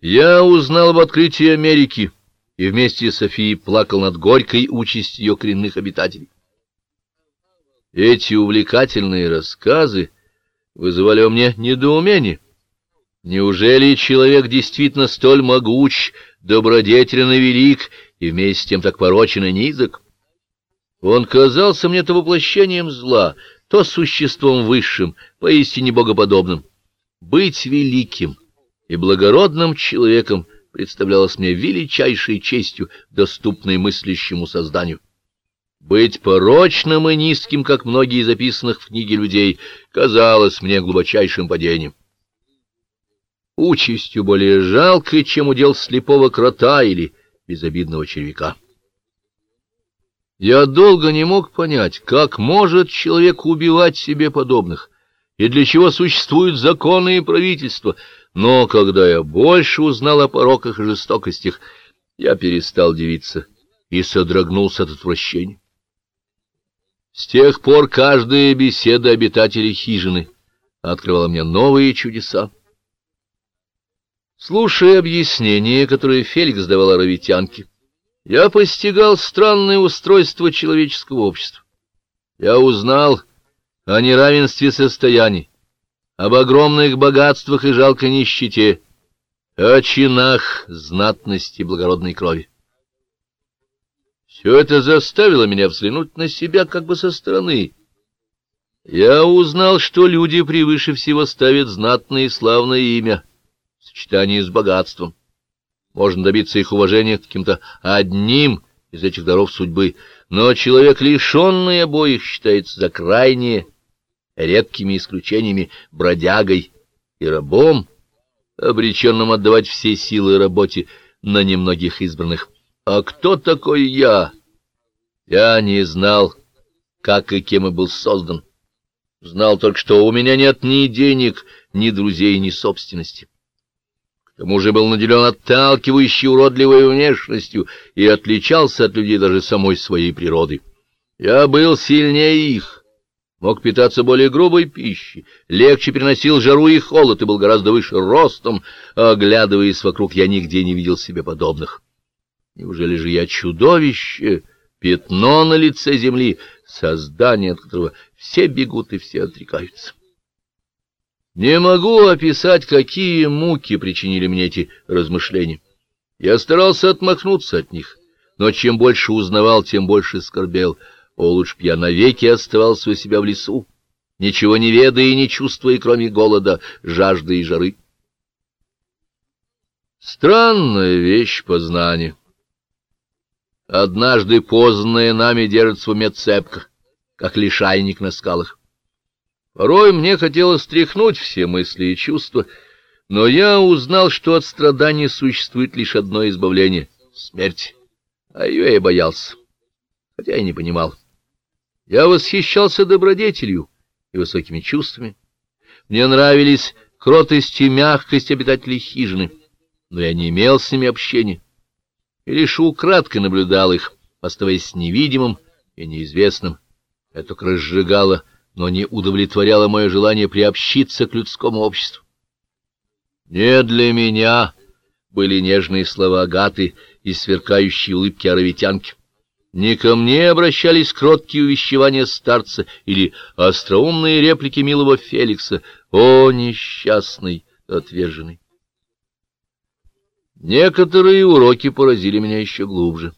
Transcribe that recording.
Я узнал об открытии Америки и вместе с Софией плакал над горькой участью ее коренных обитателей. Эти увлекательные рассказы вызывали у меня недоумение. Неужели человек действительно столь могуч, добродетелен и велик, и вместе с тем так порочен и низок? Он казался мне то воплощением зла, то существом высшим, поистине богоподобным. Быть великим и благородным человеком представлялось мне величайшей честью, доступной мыслящему созданию. Быть порочным и низким, как многие записанных в книге людей, казалось мне глубочайшим падением. Участью более жалкой, чем удел слепого крота или безобидного червяка. Я долго не мог понять, как может человек убивать себе подобных, и для чего существуют законы и правительства, но когда я больше узнал о пороках и жестокостях, я перестал дивиться и содрогнулся от отвращения. С тех пор каждая беседа обитателей хижины открывала мне новые чудеса. Слушая объяснения, которые Феликс давал ровитянке, я постигал странное устройство человеческого общества. Я узнал о неравенстве состояний, об огромных богатствах и жалкой нищете, о чинах знатности благородной крови. Все это заставило меня взглянуть на себя как бы со стороны. Я узнал, что люди превыше всего ставят знатное и славное имя в сочетании с богатством. Можно добиться их уважения каким-то одним из этих даров судьбы, но человек, лишенный обоих, считается за крайнее, редкими исключениями, бродягой и рабом, обреченным отдавать все силы работе на немногих избранных. А кто такой я? Я не знал, как и кем и был создан. Знал только, что у меня нет ни денег, ни друзей, ни собственности. К тому же был наделен отталкивающей уродливой внешностью и отличался от людей даже самой своей природы. Я был сильнее их, мог питаться более грубой пищей, легче переносил жару и холод и был гораздо выше ростом, а, оглядываясь вокруг, я нигде не видел себе подобных. Неужели же я чудовище, пятно на лице земли, создание, от которого все бегут и все отрекаются? Не могу описать, какие муки причинили мне эти размышления. Я старался отмахнуться от них, но чем больше узнавал, тем больше скорбел. О, лучше б я навеки оставался у себя в лесу, ничего не ведая и не чувствуя, кроме голода, жажды и жары. Странная вещь познания. Однажды познанное нами держится в уме цепко, как лишайник на скалах. Порой мне хотелось стряхнуть все мысли и чувства, но я узнал, что от страданий существует лишь одно избавление — смерть, а ее я боялся, хотя и не понимал. Я восхищался добродетелью и высокими чувствами. Мне нравились кротость и мягкость обитателей хижины, но я не имел с ними общения и лишь украдкой наблюдал их, оставаясь невидимым и неизвестным. Это разжигало, но не удовлетворяло мое желание приобщиться к людскому обществу. Не для меня были нежные слова Агаты и сверкающие улыбки аравитянки. Не ко мне обращались кроткие увещевания старца или остроумные реплики милого Феликса. О, несчастный, отверженный! Некоторые уроки поразили меня еще глубже.